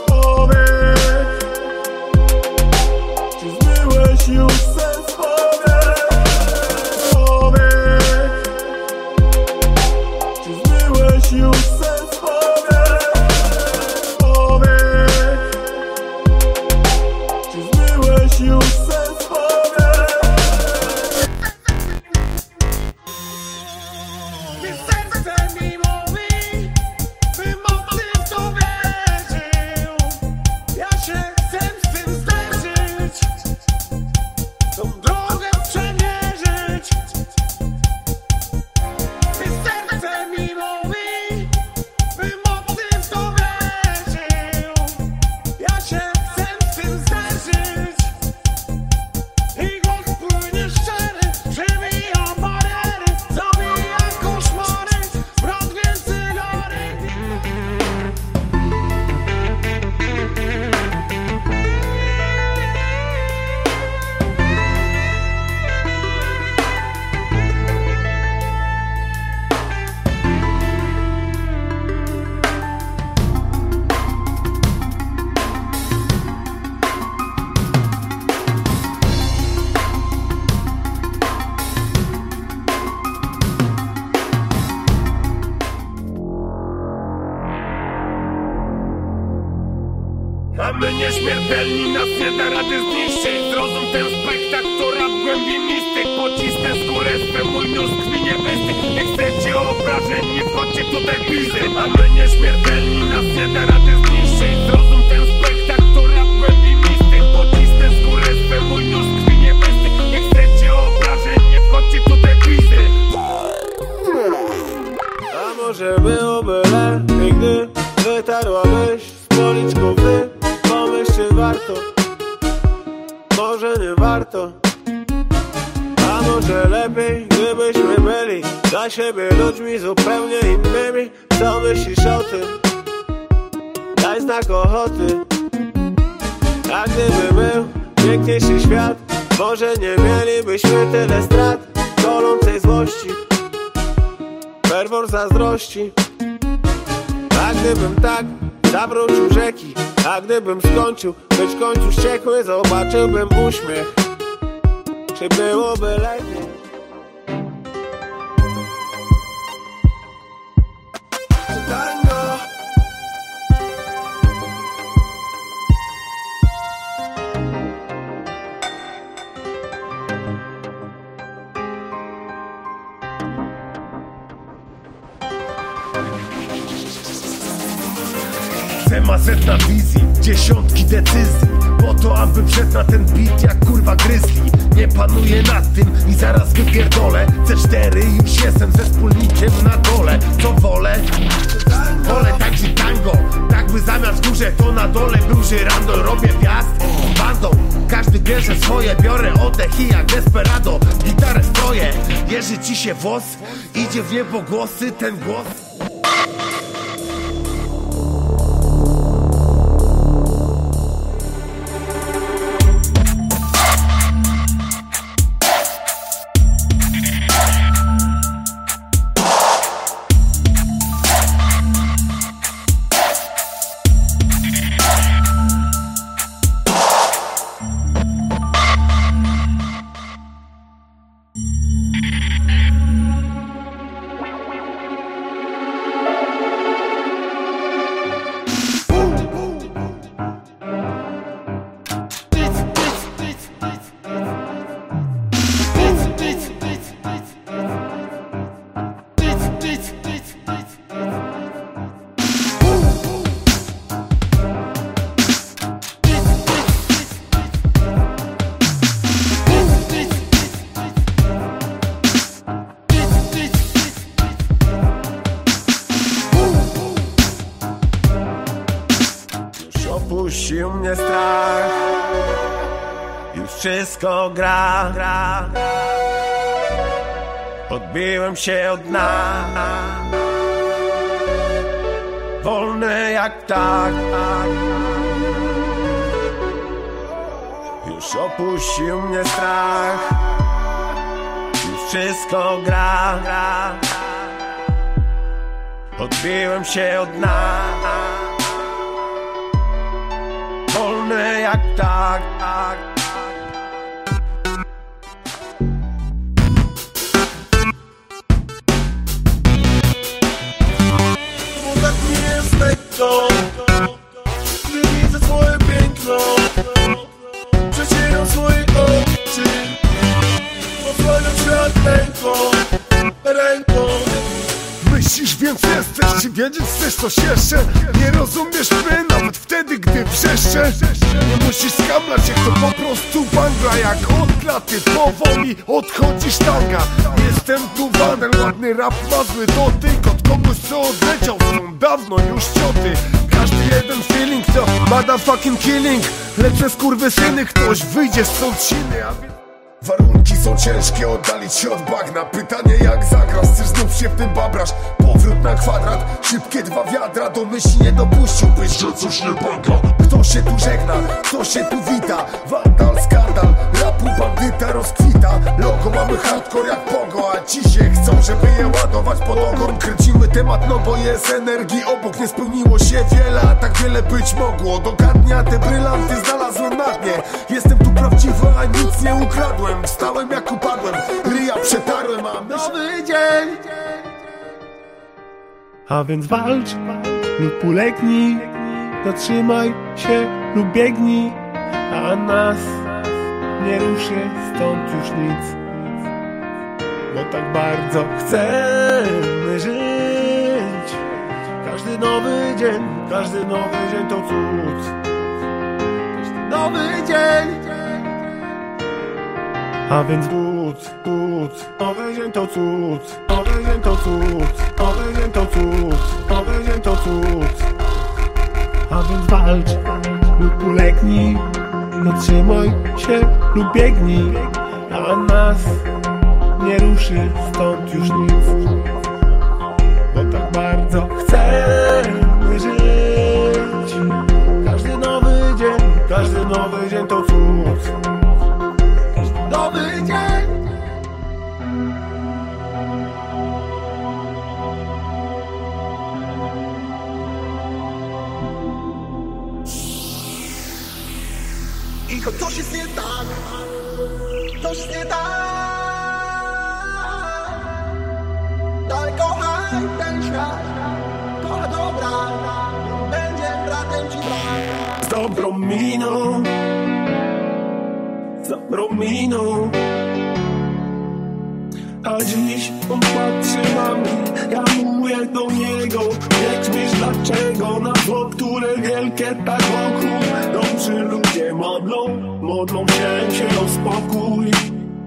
już sens powiedz Czy zmyłeś obrażeń, nie wchodźcie tutaj bliżej A my nieśmiertelni nas nie da rady zniszczyć. Zrozum ten spektakl, to rap głębi mistyk Pocisnę skórę swym mój nóż krwi nie chcecie obrażeń, nie wchodźcie tutaj A może byłoby lepiej, gdy wytarłabyś z policzków wy Pomyśl, czy warto, może nie warto może lepiej, gdybyśmy byli dla siebie ludźmi zupełnie innymi. Co myślisz o tym? Daj znak ochoty. A gdyby był piękniejszy świat Może nie mielibyśmy tyle strat Golącej złości ferwor zazdrości. A gdybym tak zawrócił rzeki A gdybym skończył być w końcu wściekły Zobaczyłbym uśmiech Czy byłoby lepiej? Tango. Chcę mazet na wizji, dziesiątki decyzji. Po to, aby wszedł na ten beat jak kurwa gryzli Nie panuję nad tym i zaraz wypierdolę. C4 już jestem ze wspólnikiem na dole. Co wolę? Wolę tańczy tango. Tak by zamiast górze to na dole był żyrandol. Robię wjazd bandą. Każdy bierze swoje, biorę oddech i jak desperado. Gitarę stroję, jeży ci się włos Idzie w niebo głosy, ten głos wszystko gra, gra. Odbiłem się od dna. Wolny jak ptak. Już opuścił mnie strach. Już wszystko gra, gra. Odbiłem się od dna. Jak tak, tak Myślisz, więc jesteś, czy wiedzieć chcesz coś jeszcze? Nie rozumiesz mnie nawet wtedy, gdy wrzeszczę. Nie musisz skamlać, jak to po prostu bangla Jak od klaty powoli odchodzi sztanga Jestem tu wadel, ładny rap ma zły dotyk. Od kogoś co odleciał, są dawno już cioty. Każdy jeden feeling to motherfucking killing. Lecz skurwy syny, ktoś wyjdzie silny, a więc... Warunki są ciężkie, oddalić się od bagna. Pytanie jak zagrasz, chcesz znów się w tym babrasz? Powrót na kwadrat, szybkie dwa wiadra. Do myśli nie dopuściłbyś, że coś nie pęka. Kto się tu żegna, kto się tu wita? Wandal, skandal, rapu bandyta rozkwita. Logo mamy hardcore jak pogo A ci się chcą, żeby je ładować pod ogon. Kręcimy temat, no bo jest energii obok. Nie spełniło się wiele, a tak wiele być mogło. Dogadnie, a te brylanty znalazłem na dnie. Jestem tu prawdziwy, a nic nie ukradłem. Wstałem jak upadłem, ryja przetarłem A. Nowy dzień. A więc walcz lub ulegnij. Zatrzymaj się lub biegnij. A nas nie ruszy stąd już nic. Bo tak bardzo chcemy żyć. Każdy nowy dzień, każdy nowy dzień to cud. Każdy nowy dzień. A więc cud, cud, nowy dzień to cud, nowy dzień to cud, nowy dzień to cud, nowy dzień to cud. A więc walcz lub ulegnij, zatrzymaj się lub biegnij, a nas nie ruszy stąd już nic. Bo tak bardzo chcemy żyć. Każdy nowy dzień, każdy nowy dzień to cud. Nowy dzień brat z dobrą miną, z dobrą miną. A dziś on patrzy na mnie, ja mówię do niego Nie krzmisz dlaczego? Na zło, które wielkie tak wokół. Dobrzy ludzie modlą, modlą się, się o spokój.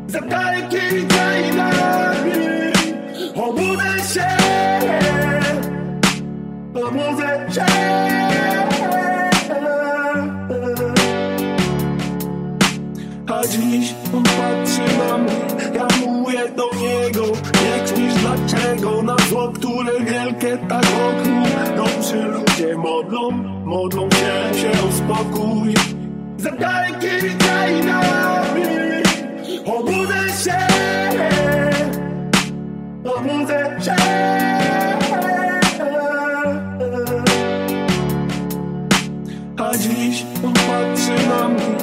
Za daleki dzień obudzę się. Obudzę się dziś on patrzy na mnie, ja mówię do niego Nie krzmisz dlaczego? Na zło, które wielkie tak wokół. Dobrzy ludzie modlą, modlą się, się o spokój Za daleki dzień obudzę się. Obudzę się. Dziś on patrzy na mnie,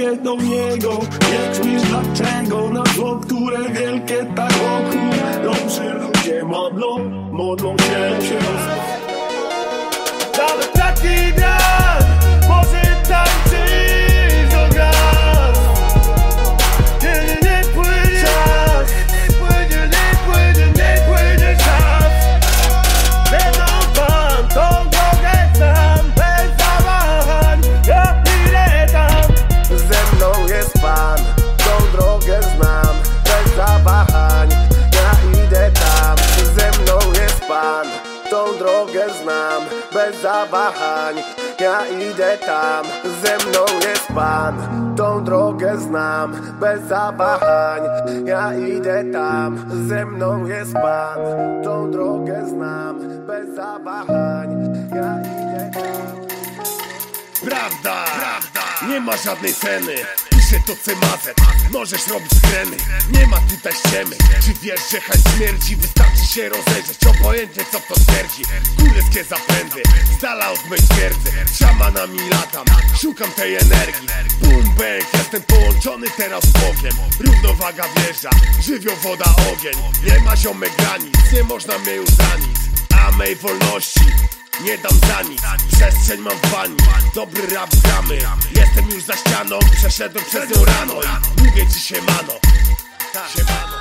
mówię do niego. Nie krzmisz dlaczego? Na zło, które wielkie tak wokół Dobrzy ludzie modlą, modlą się, się o tam Ze mną jest Pan, tą drogę znam. Bez zawahań, ja idę tam. Ze mną jest Pan, tą drogę znam. Bez zawahań, ja idę tam. Prawda, prawda, nie ma żadnej ceny że to cemazet Możesz robić skreny, nie ma tutaj ściemy. Czy wiesz, że hajs śmierci wystarczy się rozejrzeć Obojętnie co kto twierdzi. Kureckie zapędy, z dala od mej twierdzy. Szamanami latam, szukam tej energii. Boom bang, jestem połączony teraz z Bogiem. Równowaga wjeżdża, żywioł woda ogień. Nie ma ziomek granic, nie można mnie już A mej wolności nie dam za nic, przestrzeń mam w bani. Dobry rap gramy, jestem już za ścianą Przeszedłem przez nią rano. I mówię ci siemano. Siemano